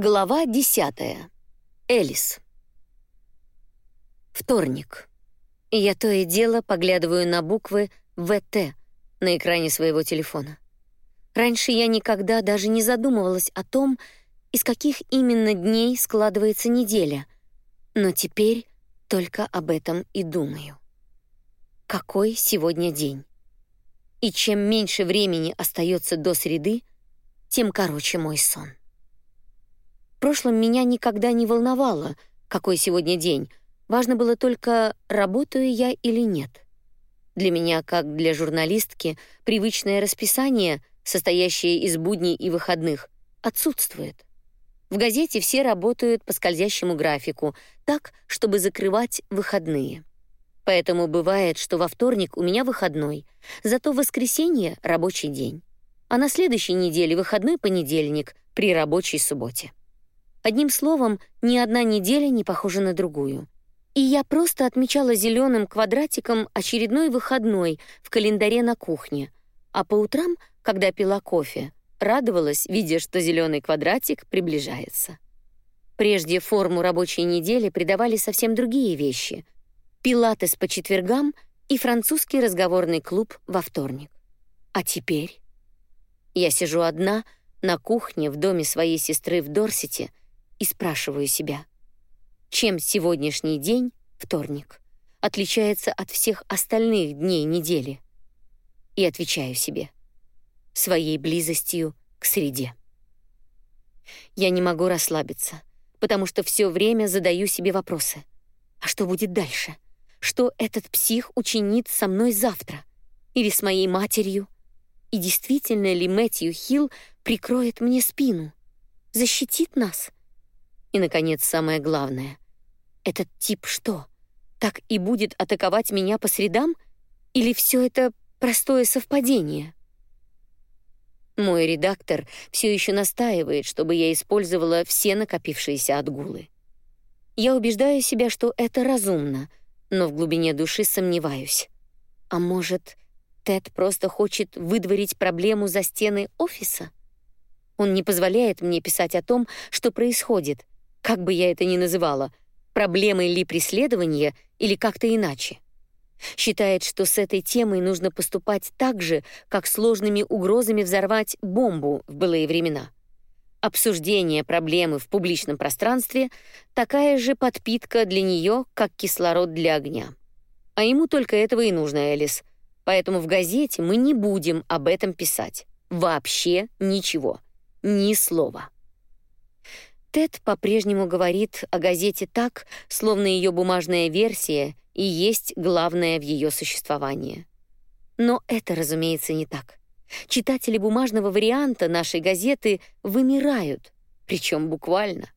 Глава 10. Элис. Вторник. Я то и дело поглядываю на буквы ВТ на экране своего телефона. Раньше я никогда даже не задумывалась о том, из каких именно дней складывается неделя, но теперь только об этом и думаю. Какой сегодня день? И чем меньше времени остается до среды, тем короче мой сон. В прошлом меня никогда не волновало, какой сегодня день. Важно было только, работаю я или нет. Для меня, как для журналистки, привычное расписание, состоящее из будней и выходных, отсутствует. В газете все работают по скользящему графику, так, чтобы закрывать выходные. Поэтому бывает, что во вторник у меня выходной, зато в воскресенье — рабочий день. А на следующей неделе выходной понедельник при рабочей субботе. Одним словом, ни одна неделя не похожа на другую. И я просто отмечала зеленым квадратиком очередной выходной в календаре на кухне, а по утрам, когда пила кофе, радовалась, видя, что зеленый квадратик приближается. Прежде форму рабочей недели придавали совсем другие вещи: пилатес по четвергам и французский разговорный клуб во вторник. А теперь я сижу одна на кухне в доме своей сестры в Дорсете и спрашиваю себя, чем сегодняшний день, вторник, отличается от всех остальных дней недели? И отвечаю себе своей близостью к среде. Я не могу расслабиться, потому что все время задаю себе вопросы. А что будет дальше? Что этот псих учинит со мной завтра? Или с моей матерью? И действительно ли Мэтью Хилл прикроет мне спину? Защитит нас? И, наконец, самое главное. Этот тип что, так и будет атаковать меня по средам? Или все это простое совпадение? Мой редактор все еще настаивает, чтобы я использовала все накопившиеся отгулы. Я убеждаю себя, что это разумно, но в глубине души сомневаюсь. А может, Тед просто хочет выдворить проблему за стены офиса? Он не позволяет мне писать о том, что происходит, как бы я это ни называла, проблемой ли преследования или как-то иначе. Считает, что с этой темой нужно поступать так же, как сложными угрозами взорвать бомбу в былые времена. Обсуждение проблемы в публичном пространстве такая же подпитка для нее, как кислород для огня. А ему только этого и нужно, Элис. Поэтому в газете мы не будем об этом писать. Вообще ничего. Ни слова. Тед по-прежнему говорит о газете так, словно ее бумажная версия и есть главное в ее существовании. Но это, разумеется, не так. Читатели бумажного варианта нашей газеты вымирают, причем буквально.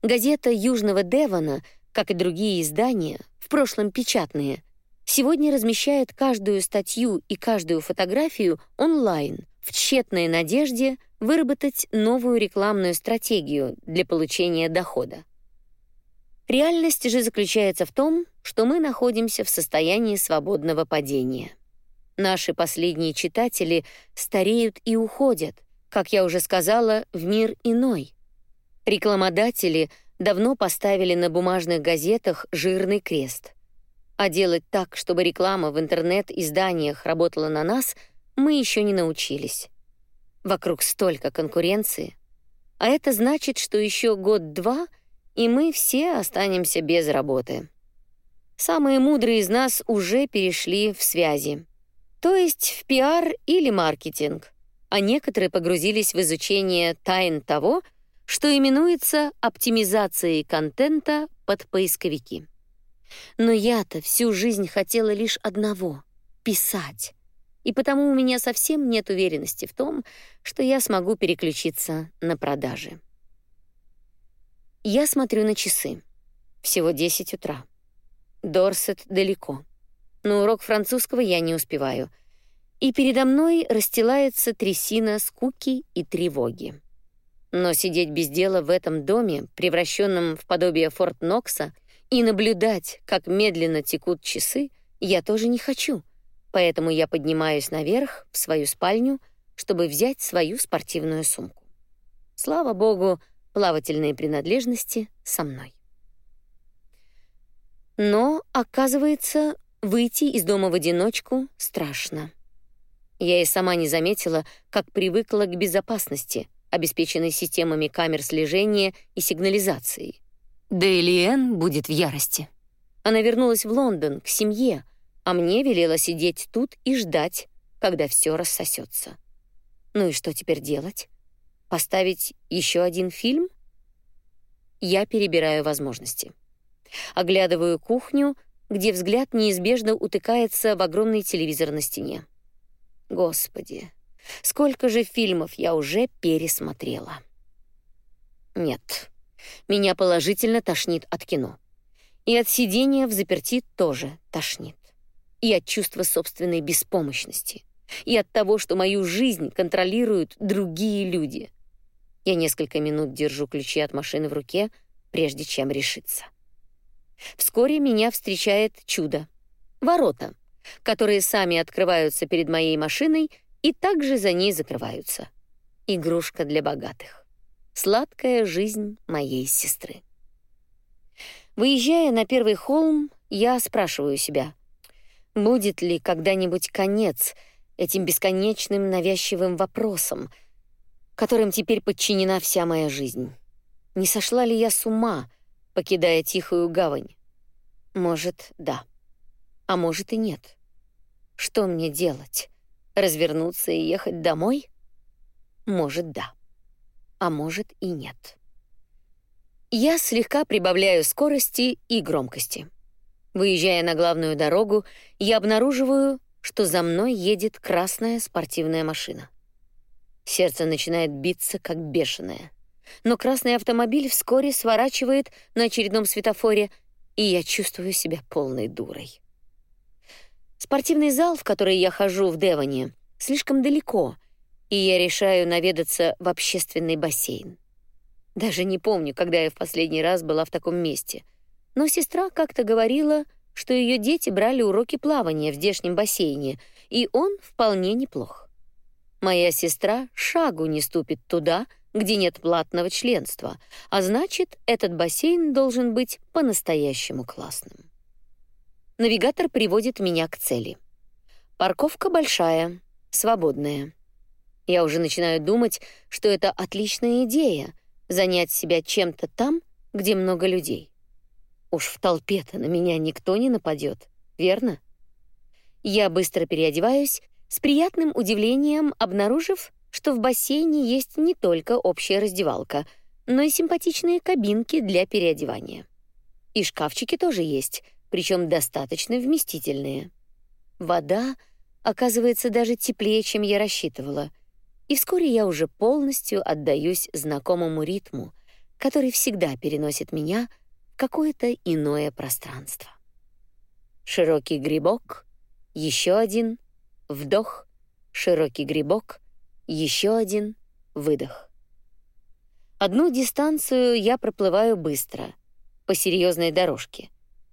Газета Южного Девона, как и другие издания, в прошлом печатные, сегодня размещает каждую статью и каждую фотографию онлайн в тщетной надежде выработать новую рекламную стратегию для получения дохода. Реальность же заключается в том, что мы находимся в состоянии свободного падения. Наши последние читатели стареют и уходят, как я уже сказала, в мир иной. Рекламодатели давно поставили на бумажных газетах жирный крест. А делать так, чтобы реклама в интернет-изданиях работала на нас, мы еще не научились. Вокруг столько конкуренции. А это значит, что еще год-два, и мы все останемся без работы. Самые мудрые из нас уже перешли в связи. То есть в пиар или маркетинг. А некоторые погрузились в изучение тайн того, что именуется оптимизацией контента под поисковики. Но я-то всю жизнь хотела лишь одного — писать и потому у меня совсем нет уверенности в том, что я смогу переключиться на продажи. Я смотрю на часы. Всего 10 утра. Дорсет далеко. На урок французского я не успеваю. И передо мной расстилается трясина скуки и тревоги. Но сидеть без дела в этом доме, превращенном в подобие Форт Нокса, и наблюдать, как медленно текут часы, я тоже не хочу — поэтому я поднимаюсь наверх в свою спальню, чтобы взять свою спортивную сумку. Слава богу, плавательные принадлежности со мной. Но, оказывается, выйти из дома в одиночку страшно. Я и сама не заметила, как привыкла к безопасности, обеспеченной системами камер слежения и сигнализации. Лиэн будет в ярости. Она вернулась в Лондон, к семье, а мне велела сидеть тут и ждать, когда все рассосется. Ну и что теперь делать? Поставить еще один фильм? Я перебираю возможности. Оглядываю кухню, где взгляд неизбежно утыкается в огромный телевизор на стене. Господи, сколько же фильмов я уже пересмотрела. Нет, меня положительно тошнит от кино. И от сидения в заперти тоже тошнит. И от чувства собственной беспомощности. И от того, что мою жизнь контролируют другие люди. Я несколько минут держу ключи от машины в руке, прежде чем решиться. Вскоре меня встречает чудо. Ворота, которые сами открываются перед моей машиной и также за ней закрываются. Игрушка для богатых. Сладкая жизнь моей сестры. Выезжая на первый холм, я спрашиваю себя, будет ли когда-нибудь конец этим бесконечным навязчивым вопросам, которым теперь подчинена вся моя жизнь. Не сошла ли я с ума, покидая тихую гавань? Может, да. А может и нет. Что мне делать? Развернуться и ехать домой? Может, да. А может и нет. Я слегка прибавляю скорости и громкости. Выезжая на главную дорогу, я обнаруживаю, что за мной едет красная спортивная машина. Сердце начинает биться как бешеное но красный автомобиль вскоре сворачивает на очередном светофоре, и я чувствую себя полной дурой. Спортивный зал, в который я хожу в Девоне, слишком далеко, и я решаю наведаться в общественный бассейн. Даже не помню, когда я в последний раз была в таком месте. Но сестра как-то говорила, что ее дети брали уроки плавания в здешнем бассейне, и он вполне неплох. Моя сестра шагу не ступит туда, где нет платного членства, а значит, этот бассейн должен быть по-настоящему классным. Навигатор приводит меня к цели. Парковка большая, свободная. Я уже начинаю думать, что это отличная идея занять себя чем-то там, где много людей. Уж в толпе-то на меня никто не нападет, верно? Я быстро переодеваюсь, с приятным удивлением обнаружив, что в бассейне есть не только общая раздевалка, но и симпатичные кабинки для переодевания. И шкафчики тоже есть, причем достаточно вместительные. Вода оказывается даже теплее, чем я рассчитывала, и вскоре я уже полностью отдаюсь знакомому ритму, который всегда переносит меня какое-то иное пространство. Широкий грибок, еще один, вдох, широкий грибок, еще один выдох. Одну дистанцию я проплываю быстро, по серьезной дорожке,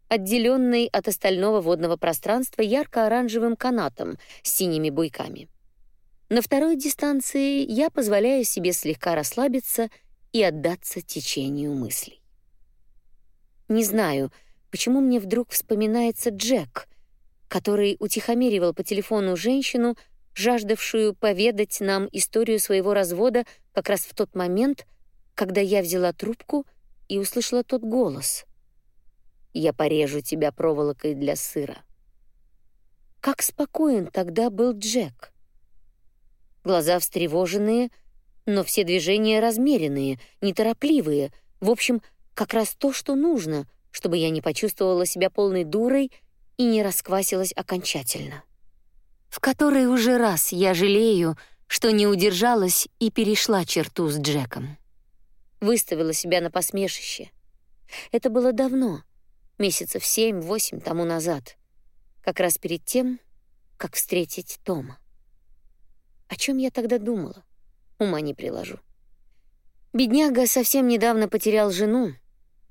отделенной от остального водного пространства ярко-оранжевым канатом с синими буйками. На второй дистанции я позволяю себе слегка расслабиться и отдаться течению мыслей. Не знаю, почему мне вдруг вспоминается Джек, который утихомиривал по телефону женщину, жаждавшую поведать нам историю своего развода как раз в тот момент, когда я взяла трубку и услышала тот голос. «Я порежу тебя проволокой для сыра». Как спокоен тогда был Джек. Глаза встревоженные, но все движения размеренные, неторопливые, в общем, как раз то, что нужно, чтобы я не почувствовала себя полной дурой и не расквасилась окончательно в который уже раз я жалею, что не удержалась и перешла черту с Джеком. Выставила себя на посмешище. Это было давно, месяцев семь-восемь тому назад, как раз перед тем, как встретить Тома. О чем я тогда думала? Ума не приложу. Бедняга совсем недавно потерял жену,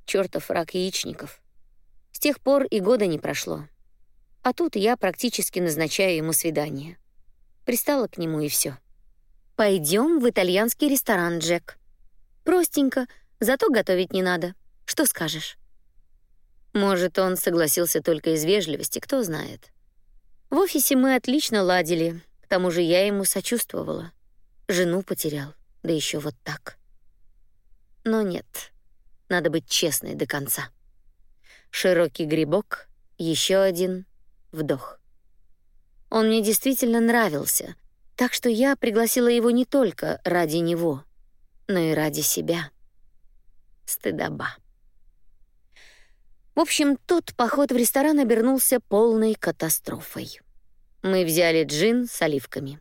чертов рак яичников. С тех пор и года не прошло. А тут я практически назначаю ему свидание. Пристала к нему и все. Пойдем в итальянский ресторан, Джек. Простенько, Зато готовить не надо. Что скажешь? Может, он согласился только из вежливости, кто знает. В офисе мы отлично ладили. К тому же я ему сочувствовала. Жену потерял, да еще вот так. Но нет. Надо быть честной до конца. Широкий грибок, еще один вдох. Он мне действительно нравился, так что я пригласила его не только ради него, но и ради себя. Стыдоба. В общем, тот поход в ресторан обернулся полной катастрофой. Мы взяли джин с оливками.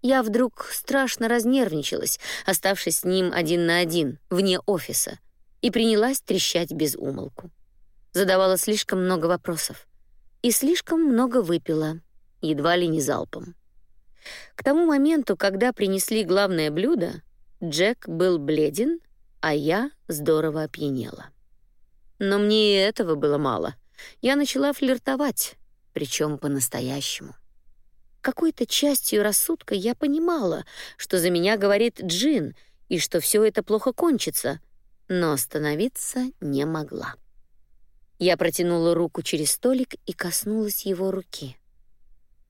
Я вдруг страшно разнервничалась, оставшись с ним один на один, вне офиса, и принялась трещать без умолку. Задавала слишком много вопросов и слишком много выпила, едва ли не залпом. К тому моменту, когда принесли главное блюдо, Джек был бледен, а я здорово опьянела. Но мне и этого было мало. Я начала флиртовать, причем по-настоящему. Какой-то частью рассудка я понимала, что за меня говорит Джин и что все это плохо кончится, но остановиться не могла. Я протянула руку через столик и коснулась его руки.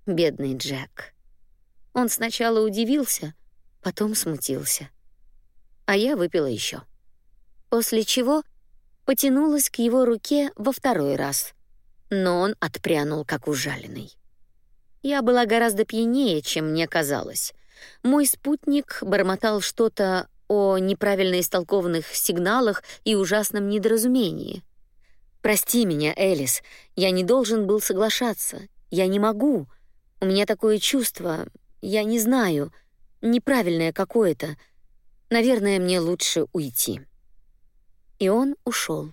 Бедный Джек. Он сначала удивился, потом смутился. А я выпила еще. После чего потянулась к его руке во второй раз, но он отпрянул как ужаленный. Я была гораздо пьянее, чем мне казалось. Мой спутник бормотал что-то о неправильно истолкованных сигналах и ужасном недоразумении. Прости меня, Элис, я не должен был соглашаться. Я не могу. У меня такое чувство, я не знаю, неправильное какое-то. Наверное, мне лучше уйти. И он ушел.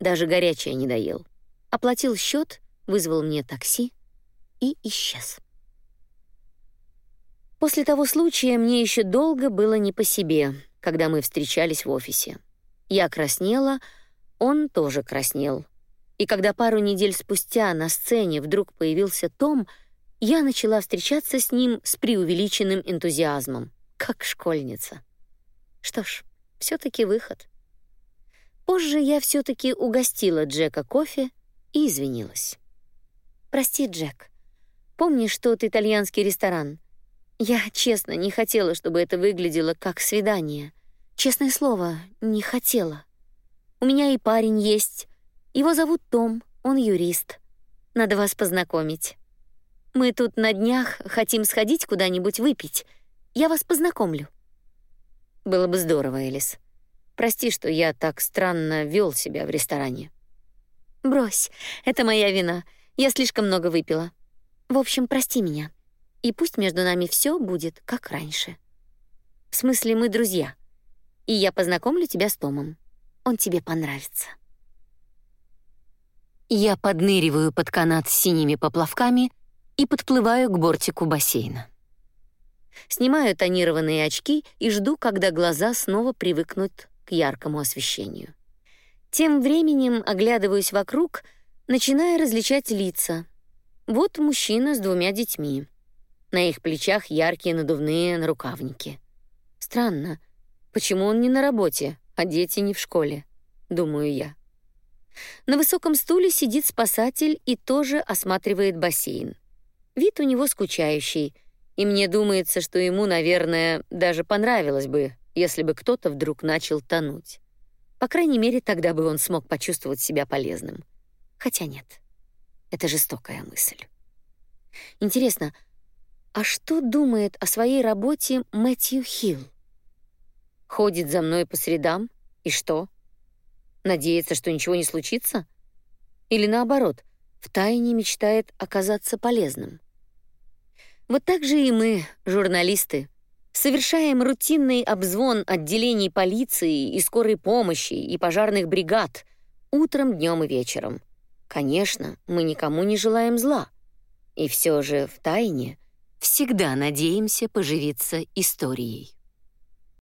Даже горячее не доел. Оплатил счет, вызвал мне такси и исчез. После того случая мне еще долго было не по себе, когда мы встречались в офисе. Я краснела, он тоже краснел. И когда пару недель спустя на сцене вдруг появился Том, я начала встречаться с ним с преувеличенным энтузиазмом, как школьница. Что ж, все таки выход. Позже я все таки угостила Джека кофе и извинилась. «Прости, Джек. Помнишь тот итальянский ресторан? Я, честно, не хотела, чтобы это выглядело как свидание. Честное слово, не хотела. У меня и парень есть. Его зовут Том, он юрист. Надо вас познакомить. Мы тут на днях хотим сходить куда-нибудь выпить. Я вас познакомлю». Было бы здорово, Элис. Прости, что я так странно вел себя в ресторане. Брось, это моя вина. Я слишком много выпила. В общем, прости меня. И пусть между нами все будет как раньше. В смысле, мы друзья. И я познакомлю тебя с Томом. Он тебе понравится. Я подныриваю под канат с синими поплавками и подплываю к бортику бассейна. Снимаю тонированные очки и жду, когда глаза снова привыкнут к яркому освещению. Тем временем оглядываюсь вокруг, начиная различать лица. Вот мужчина с двумя детьми. На их плечах яркие надувные нарукавники. Странно, почему он не на работе, а дети не в школе, думаю я. На высоком стуле сидит спасатель и тоже осматривает бассейн. Вид у него скучающий, и мне думается, что ему, наверное, даже понравилось бы если бы кто-то вдруг начал тонуть. По крайней мере, тогда бы он смог почувствовать себя полезным. Хотя нет. Это жестокая мысль. Интересно, а что думает о своей работе Мэтью Хилл? Ходит за мной по средам, и что? Надеется, что ничего не случится? Или наоборот, втайне мечтает оказаться полезным? Вот так же и мы, журналисты, Совершаем рутинный обзвон отделений полиции и скорой помощи и пожарных бригад утром, днем и вечером. Конечно, мы никому не желаем зла. И все же в тайне всегда надеемся поживиться историей.